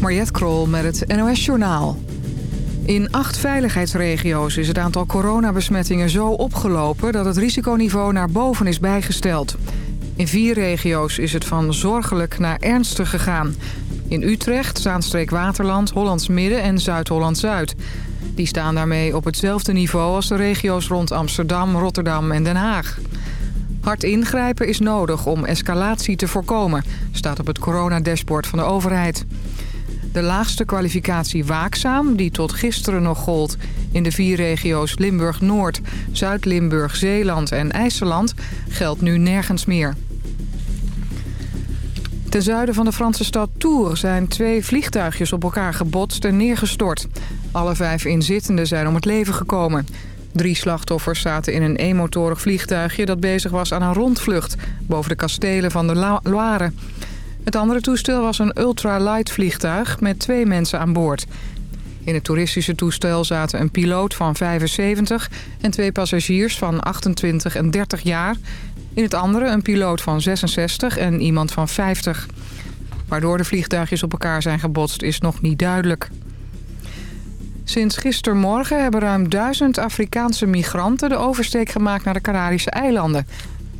Mariette Krol met het NOS Journaal. In acht veiligheidsregio's is het aantal coronabesmettingen zo opgelopen... dat het risiconiveau naar boven is bijgesteld. In vier regio's is het van zorgelijk naar ernstig gegaan. In Utrecht, Zaanstreek-Waterland, Hollands Midden en Zuid-Holland-Zuid. Die staan daarmee op hetzelfde niveau als de regio's rond Amsterdam, Rotterdam en Den Haag. Hard ingrijpen is nodig om escalatie te voorkomen, staat op het coronadashboard van de overheid. De laagste kwalificatie waakzaam, die tot gisteren nog gold... in de vier regio's Limburg-Noord, Zuid-Limburg, Zeeland en IJsseland... geldt nu nergens meer. Ten zuiden van de Franse stad Tours zijn twee vliegtuigjes op elkaar gebotst en neergestort. Alle vijf inzittenden zijn om het leven gekomen. Drie slachtoffers zaten in een eenmotorig vliegtuigje dat bezig was aan een rondvlucht... boven de kastelen van de Loire. Het andere toestel was een ultralight vliegtuig met twee mensen aan boord. In het toeristische toestel zaten een piloot van 75 en twee passagiers van 28 en 30 jaar. In het andere een piloot van 66 en iemand van 50. Waardoor de vliegtuigjes op elkaar zijn gebotst is nog niet duidelijk. Sinds gistermorgen hebben ruim duizend Afrikaanse migranten de oversteek gemaakt naar de Canarische eilanden.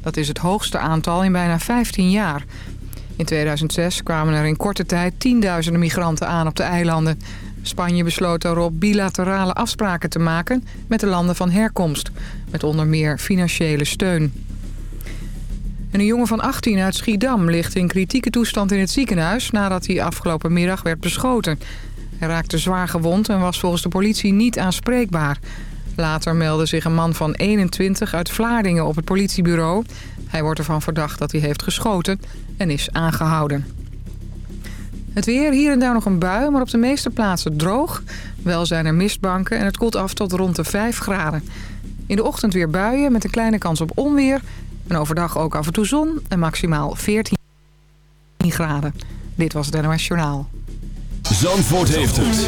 Dat is het hoogste aantal in bijna 15 jaar. In 2006 kwamen er in korte tijd tienduizenden migranten aan op de eilanden. Spanje besloot daarop bilaterale afspraken te maken met de landen van herkomst. Met onder meer financiële steun. een jongen van 18 uit Schiedam ligt in kritieke toestand in het ziekenhuis... nadat hij afgelopen middag werd beschoten. Hij raakte zwaar gewond en was volgens de politie niet aanspreekbaar. Later meldde zich een man van 21 uit Vlaardingen op het politiebureau. Hij wordt ervan verdacht dat hij heeft geschoten en is aangehouden. Het weer, hier en daar nog een bui, maar op de meeste plaatsen droog. Wel zijn er mistbanken en het koelt af tot rond de 5 graden. In de ochtend weer buien met een kleine kans op onweer. En overdag ook af en toe zon en maximaal 14 graden. Dit was het NOS Journaal. Zandvoort heeft het.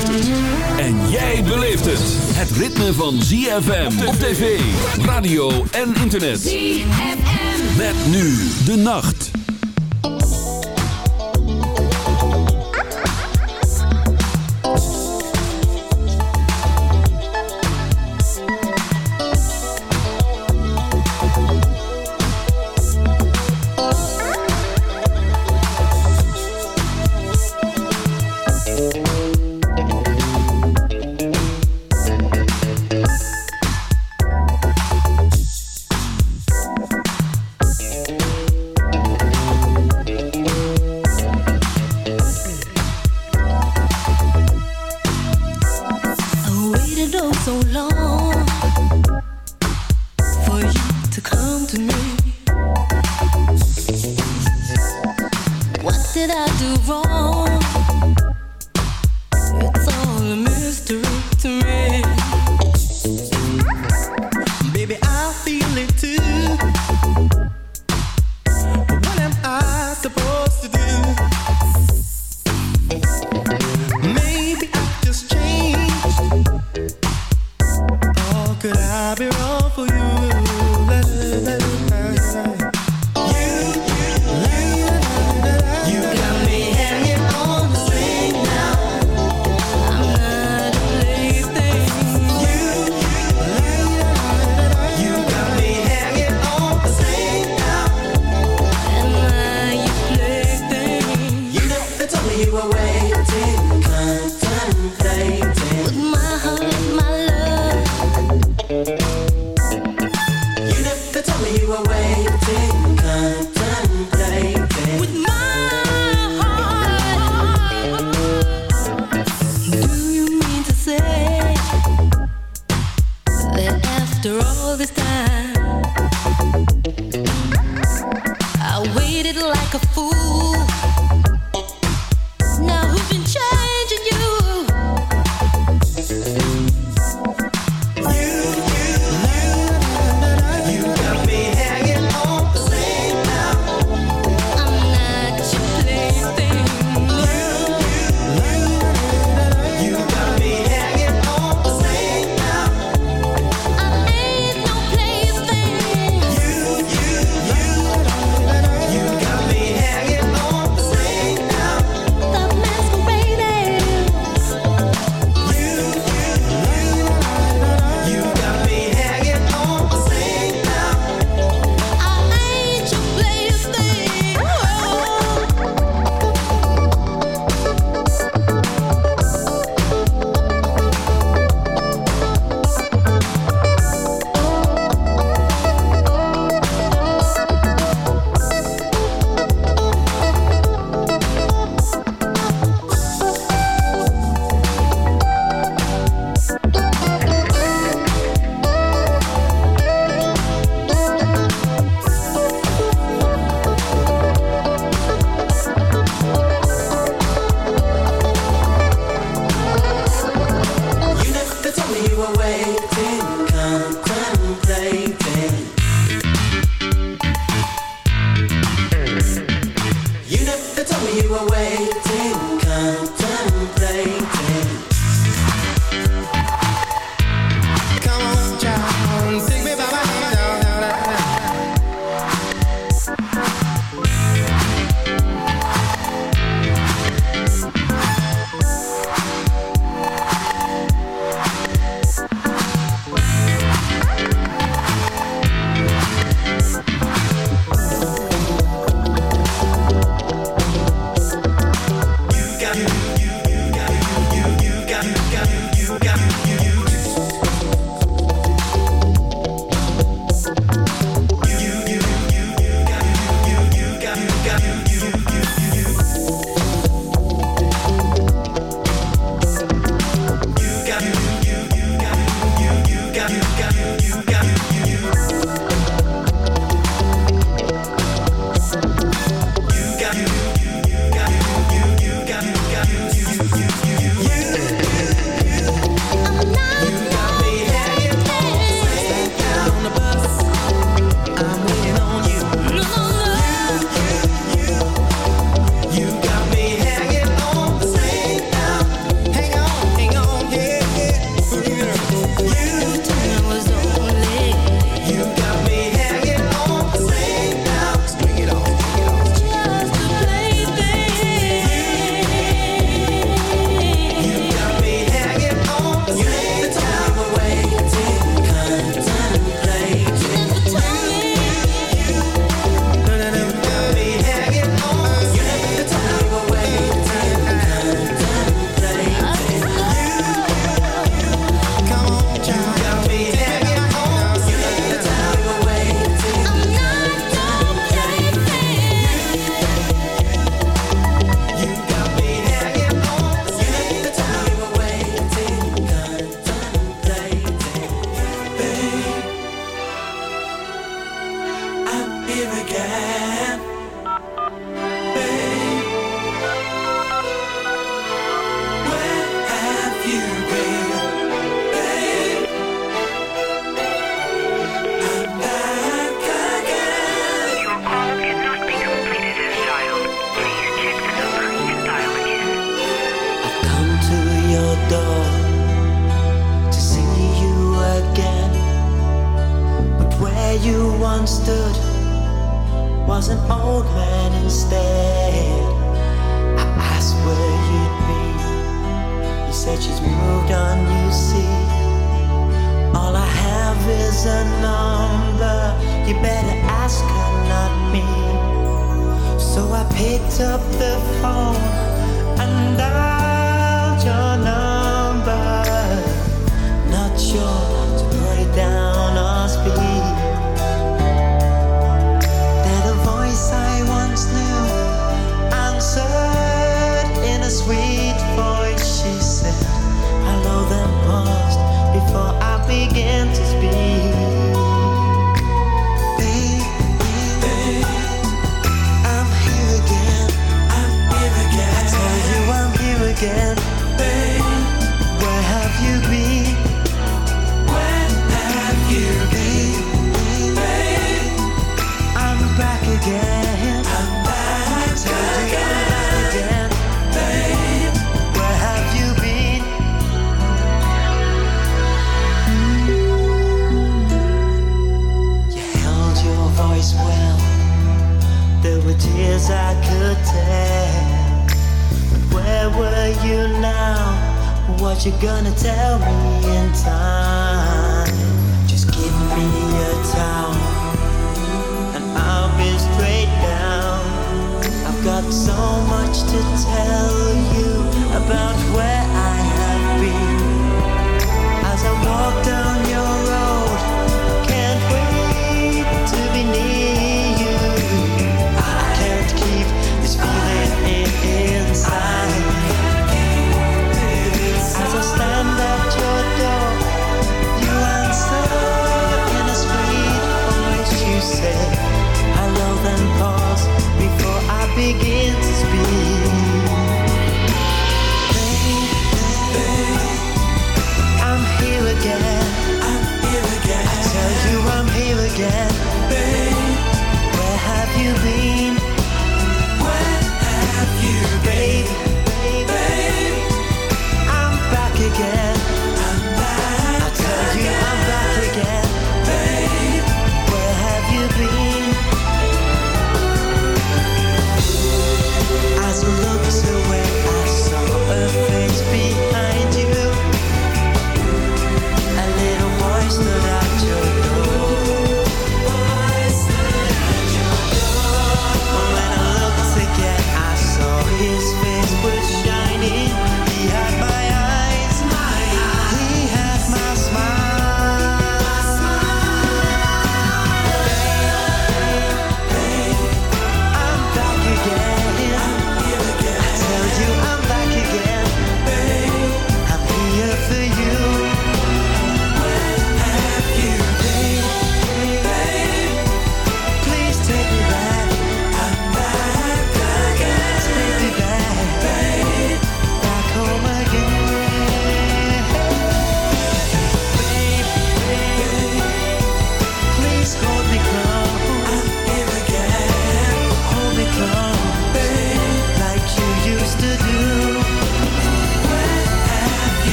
En jij beleeft het. Het ritme van ZFM op tv, radio en internet. ZFM. Met nu de nacht.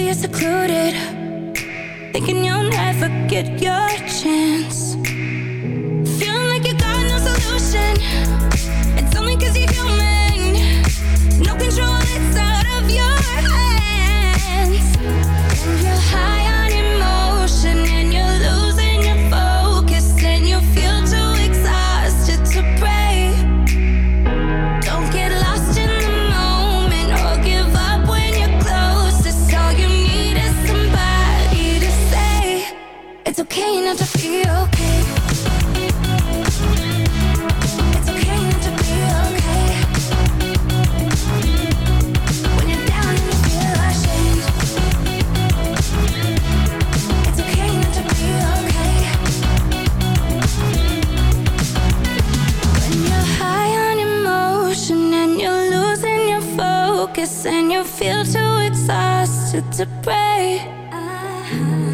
you're secluded. Thinking you'll never get your focus and you feel too exhausted to pray.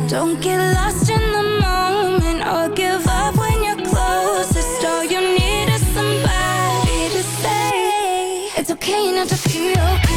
Don't get lost in the moment or give up when you're closest. All you need is somebody to say it's okay not to feel.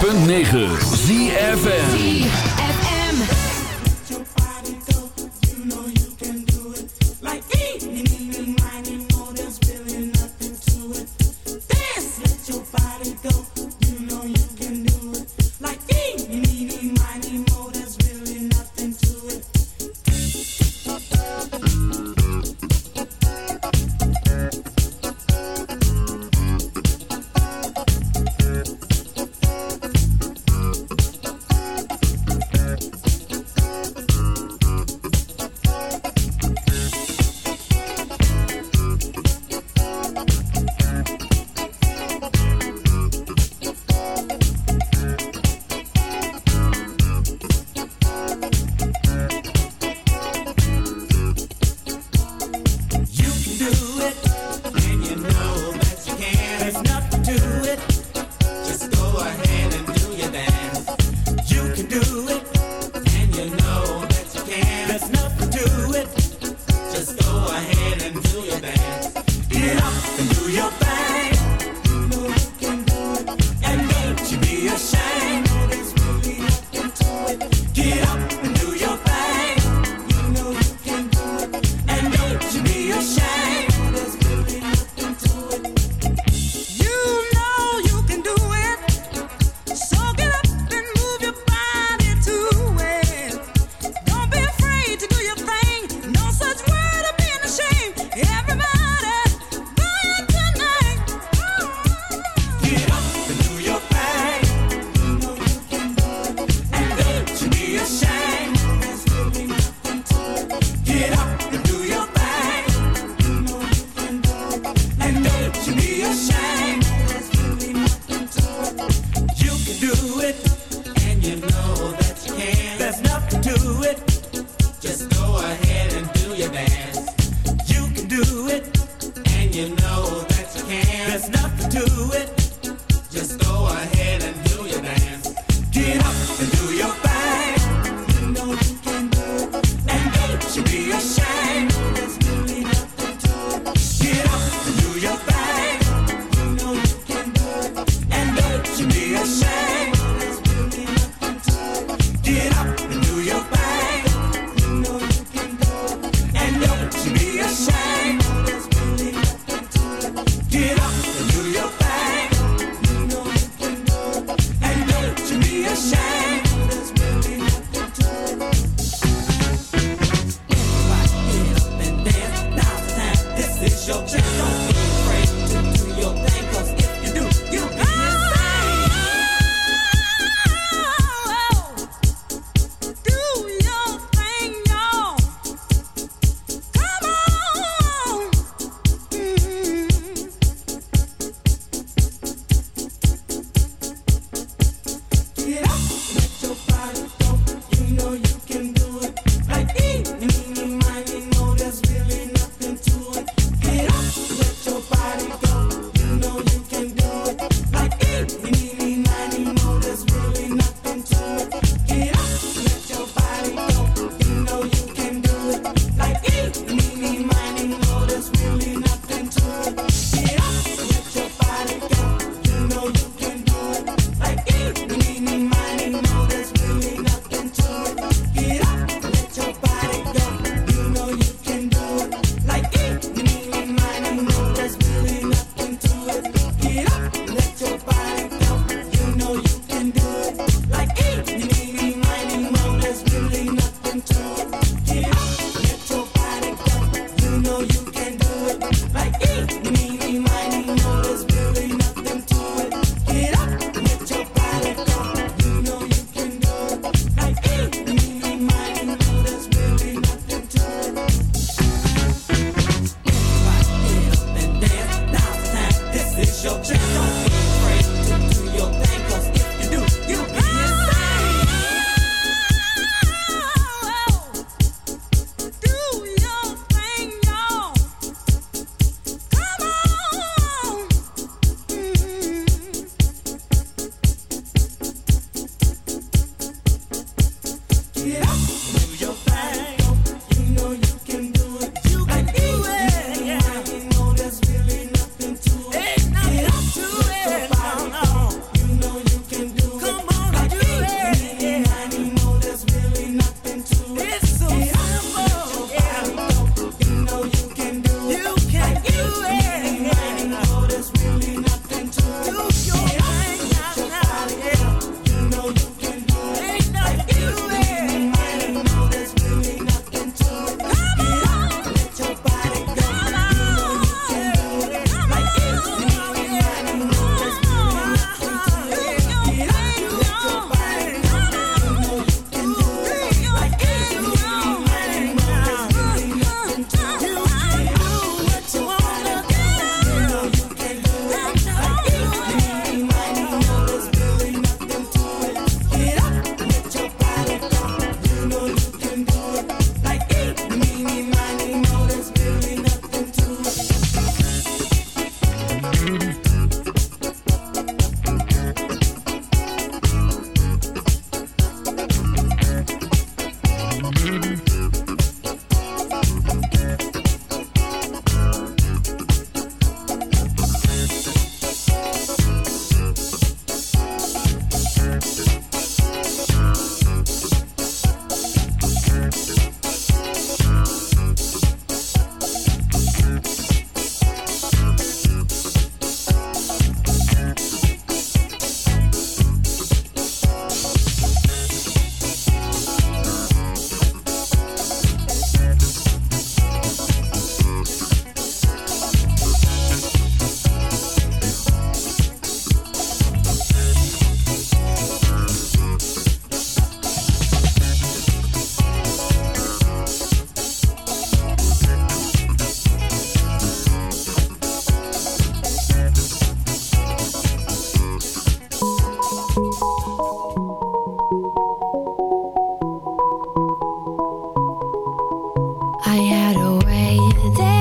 106.9 ZFN I had a way that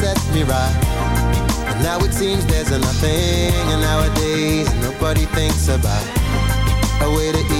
set me right. And now it seems there's nothing And nowadays nobody thinks about A way to eat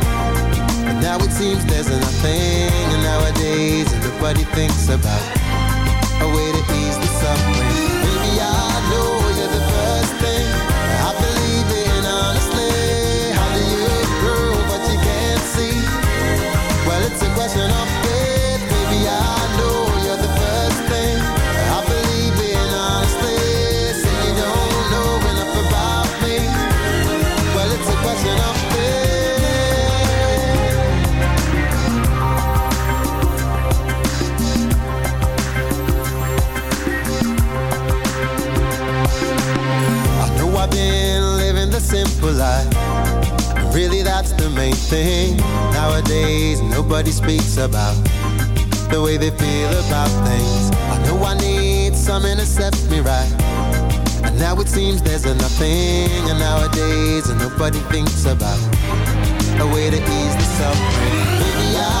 Now it seems there's nothing. And nowadays, everybody thinks about thing. Nowadays, nobody speaks about the way they feel about things. I know I need something to set me right. And now it seems there's nothing. And nowadays, nobody thinks about a way to ease the suffering. Maybe I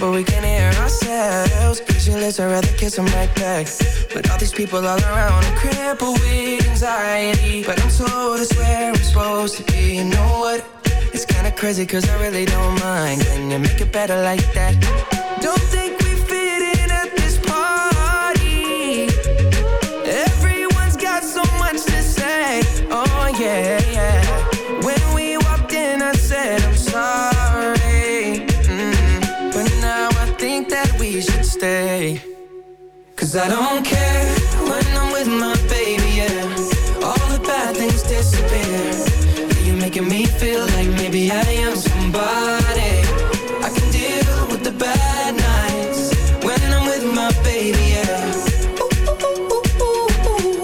but we can't hear ourselves. Your I'd rather kiss them right back. But all these people all around I'm crippled with anxiety. But I'm told it's where I'm supposed to be. You know what? It's kinda crazy cause I really don't mind. Can you make it better like that? Don't think Cause I don't care when I'm with my baby, yeah. All the bad things disappear. You're making me feel like maybe I am somebody? I can deal with the bad nights When I'm with my baby, yeah.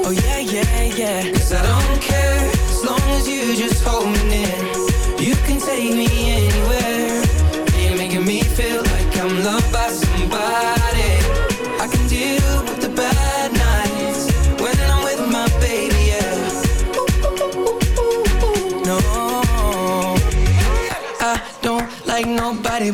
Oh yeah, yeah, yeah. Cause I don't care as long as you just hold me near. You can take me anywhere. You're making me feel like I'm loved by